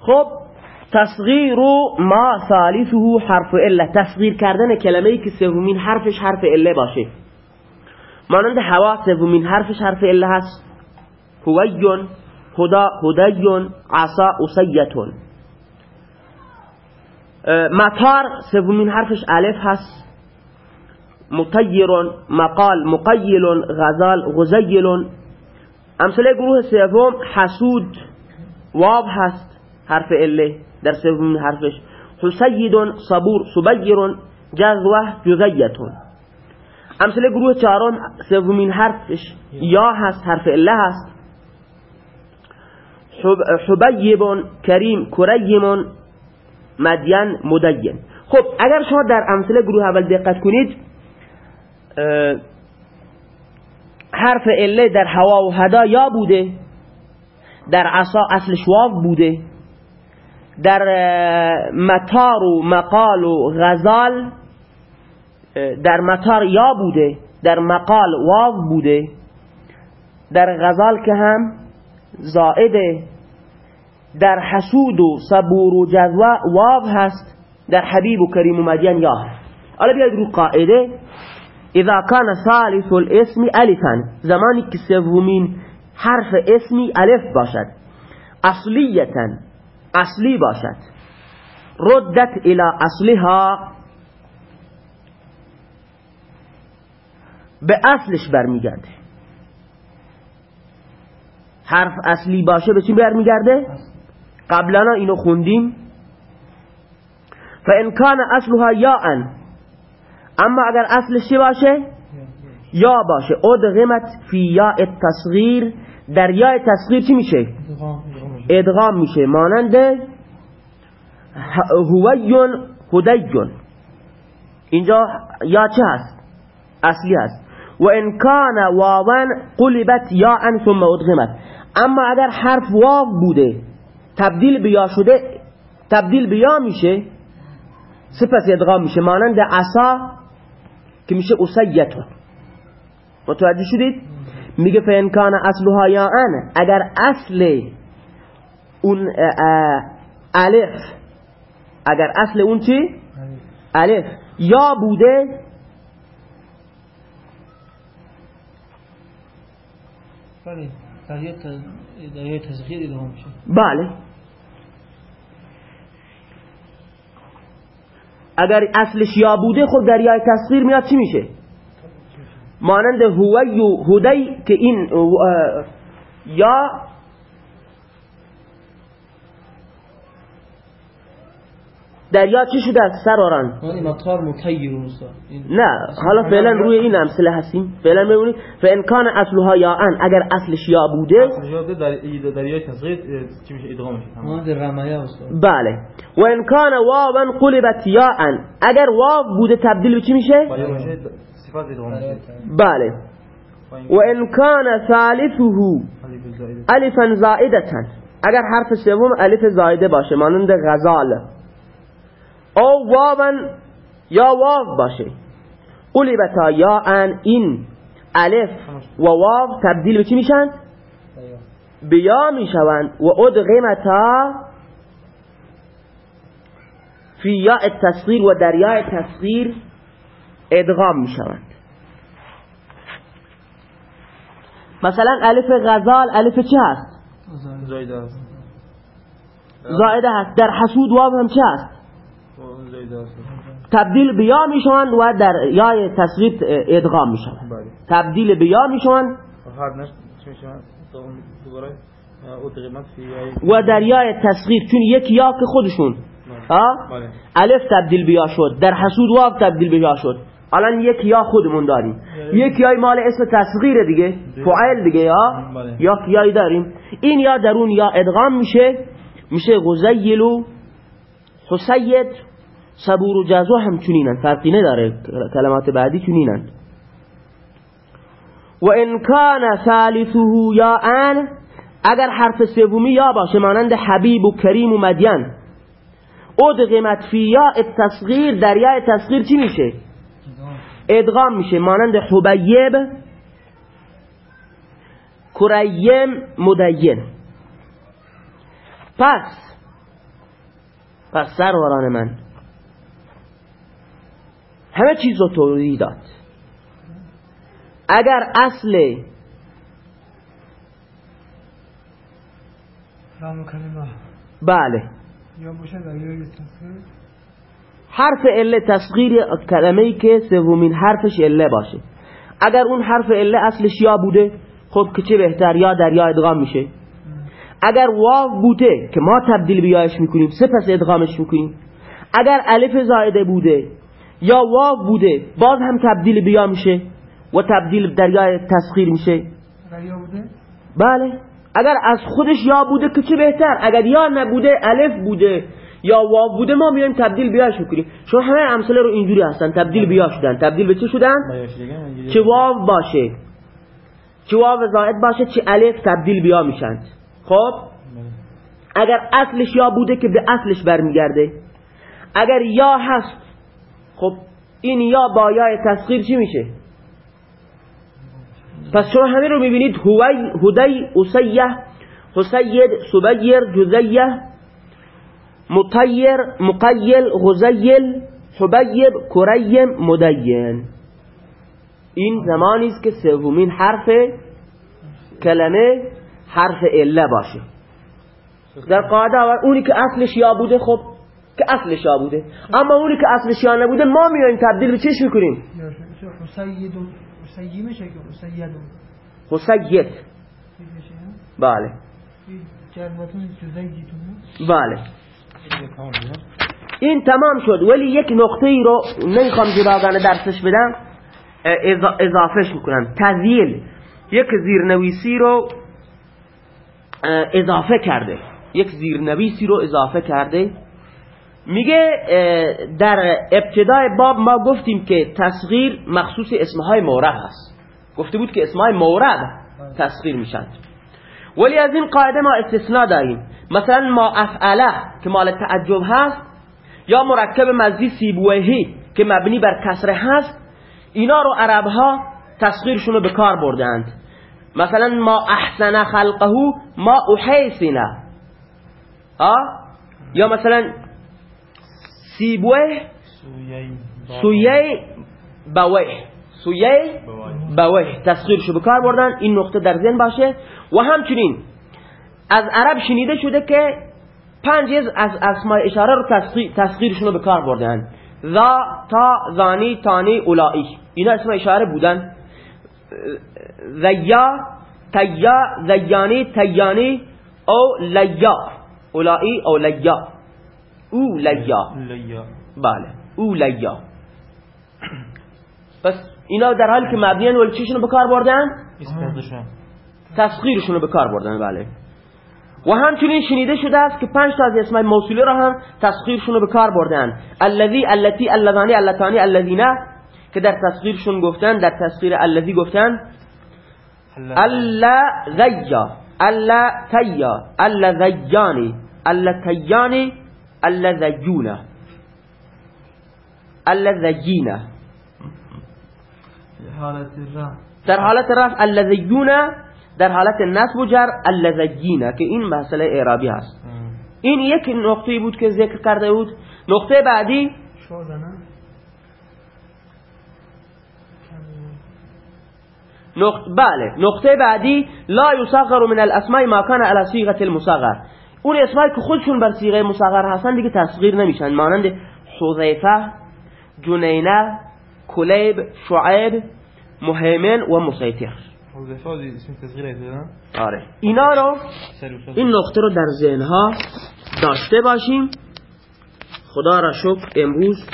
خب تصغیر ما ثالثه حرف اله تصغیر کردن کلمه ای که سومین حرفش حرف اله باشه. مانند هوا سومین حرفش حرف اله هست. هویون هدا هدیون عصا اسیتون مطار سومین حرفش الف هست. مطیر مقال مقیل غزال غزیل امثله گروه سوم حسود واب هست. حرف اله در سومین حرفش. حسید صبور صبیر جذوه جزیتون. امثله گروه چهارم سومین حرفش یا هست حرف اله هست. حبیب کریم کریم مدین مدین. خب اگر شما در امثله گروه اول دقت کنید حرف اله در هوا و هدا یا بوده؟ در عصا اصل شواف بوده؟ در مطار و مقال و غزال در مطار یا بوده در مقال واو بوده در غزال که هم زائده در حسود و صبور و جذوه واو هست در حبیب و کریم و مدین یا هست. حالا بیاید رو قاعده. اذا کان ثالث الاسم الفا زمانی که سومین حرف اسمی الف باشد. اصلیتا اصلی باشد. ردت الى اصلها به اصلش برمیگرده. حرف اصلی باشه به چی برمیگرده؟ قبلا اینو خوندیم. فان کان اصلها یا اما اگر اصلش چی باشه؟ یا باشه. ادغمت فی یا تصغیر در یا تصغیر چی میشه؟ ادغام میشه. مانند هویون هدیون. اینجا یا چه هست؟ اصلی هست. و ان کان واون قلبت یا ان ثم ادغمت. اما اگر حرف واو بوده تبدیل بیا شده تبدیل بیا میشه سپس ادغام میشه. مانند عصا که میشه اسیتون متوجه شدید؟ میگه فین کان اصلها یا ان. اگر اصل اون الف. اگر اصل اون چی؟ الف. یا بوده بله در بله. اگر اصلش یا بوده خود دریای تصغیر میاد چی میشه؟ مانند هوی و هدی که این یا دریا چی شده از سر آرن نه حالا فعلا روی این امثله هستیم. فعلا میبونید فان کان اصلها یا ان اگر اصلش یا بوده تصغیر چی میشه؟ ادغام میشه. بله. و ان کان واوا قلبت یا ان اگر واو بوده تبدیل به چی میشه؟ بله. و ان کان ثالثه الفا زائده. اگر حرف سوم الف زائده باشه مانند غزال. او واون یا واو باشه قلبتا یا ان این الف و واو تبدیل به چی میشن؟ به یا می‌شوند و ادغمتا فی یا تصغیر و در یا تصغیر ادغام می‌شوند مثلا الف غزال الف چه هست؟ زایده هست در حسود واو هم چه هست؟ تبدیل به یا می‌شوند و در یا تصویب ادغام می‌شوند. بله. تبدیل به یا می‌شوند. و در یا تصغیر چون یک یا که خودشون. بله. بله. الف تبدیل بیا شد. در حسود واو تبدیل بیا شد. الان یک یا خودمون داریم. یک یای مال اسم تصغیر دیگه. فعال دیگه یا یا یای داریم. این یا درون یا ادغام میشه. میشه غزیلو حسید صبور و جزو هم چنینن. فرقی نداره. کلمات بعدی چنینن. و ان کان ثالثه یا ان اگر حرف سومی یا باشه مانند حبیب و کریم و مدین. ادغمت فی یا التصغیر در یا تصغیر چی میشه؟ ادغام میشه. مانند حبیب کریم مدین. پس پس سروران من. همه چیز رو توضیح داد. اگر اصل بله. حرف اله تصغیر کلمه ای که سومین حرفش اله باشه. اگر اون حرف اله اصلش یا بوده خب که چه بهتر؟ یا در یا ادغام میشه. اگر واو بوده که ما تبدیل بیایش می‌کنیم سپس ادغامش می‌کنیم. اگر الف زائده بوده یا واو بوده باز هم تبدیل بیا میشه و تبدیل در یا تسخیر میشه. بله. اگر از خودش یا بوده که چه بهتر؟ اگر یا نبوده الف بوده یا واو بوده ما میایم تبدیل بیاش می‌کنیم. چون همه امثله رو اینجوری هستن تبدیل بیا شدن. تبدیل به چه شدن؟ اینجوری. چه واو باشه. چه واو زائد باشه چه الف تبدیل بیا میشند خب؟ بله. اگر اصلش یا بوده که به اصلش برمیگرده. اگر یا هست خب این یا با یا تسخیر چی میشه؟ پس شما همه رو می‌بینید هدی اسیه حسید سبیر جزیه مطیر مقیل غزیل حبیب کریم مدین. این زمانی است که سومین حرف کلمه حرف اله باشه. در قاعده اونی که اصلش یا بوده خب که اصلش یا بوده. اما اونی که اصلش یا نبوده ما میایم تبدیل به چش می‌کنیم؟ حسید بله. بله. این تمام شد. ولی یک نقطه ای رو نمی‌خوام جداگانه درسش بدم. اضافهش می‌کنم. تذیل یک زیرنویسی رو اضافه کرده. یک زیرنویسی رو اضافه کرده. میگه در ابتدای باب ما گفتیم که تصغیر مخصوص اسمهای مورد هست. گفته بود که اسمهای مورد تصغیر میشند ولی از این قاعده ما استثناء داریم. مثلا ما افعله که مال تعجب هست یا مرکب مزی سیبوهی که مبنی بر کسره هست اینا رو عرب ها تصغیرشون رو به کار بردند مثلا ما احسن خلقه ما احیسنه ها یا مثلا سیبوه سویه بوه سویه. بوه تصغیرشو به کار بردن این نقطه در ذهن باشه و همچنین از عرب شنیده شده که پنج از اسماء اشاره رو تصغیر تصغیرشون رو به کار بردن ذا تا زانی تانی اولائی اینا اسم اشاره بودن ذیا تیا ذیانی تیانی او لیا اولائی او لیا او لیا. لیا. بله. او لیا. پس اینا در حالی که مبنیان ولی چیشون رو به کار بردن؟ تسخیرشون رو به کار بردن بله. و همچنین شنیده شده است که پنج تا از اسمای موصوله را هم تسخیرشون رو به کار بردن. الذی التی اللذانی اللتانی الذینه که در تسخیرشون گفتن در تسخیر الذی گفتن. الا ذیا الا تیا. الا ذیانی الا تیانی. حالت را در حالت رفع الذیونه در حالت نصب و جر الذیینه که این مسئله اعرابی هست. این یک نقطه بود که ذکر کرده بود. نقطه بعدی. شده نه نقط... بله. نقطه بعدی. لا یصغر من الاسماء ما كان على صيغه المصغر. اون اسمایی که خودشون بر صیغه مصغر هستن دیگه تصغیر نمیشن. مانند حذیفه جنینه کلیب شعیب مهیمن و مسیطر. آره. اینا رو این نقطه رو در ذهنها داشته باشیم. خدا را شکر امروز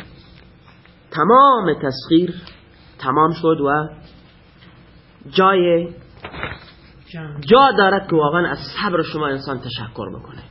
تمام تسخیر تمام شد و جای جا دارد که واقعا از صبر شما انسان تشکر بکنه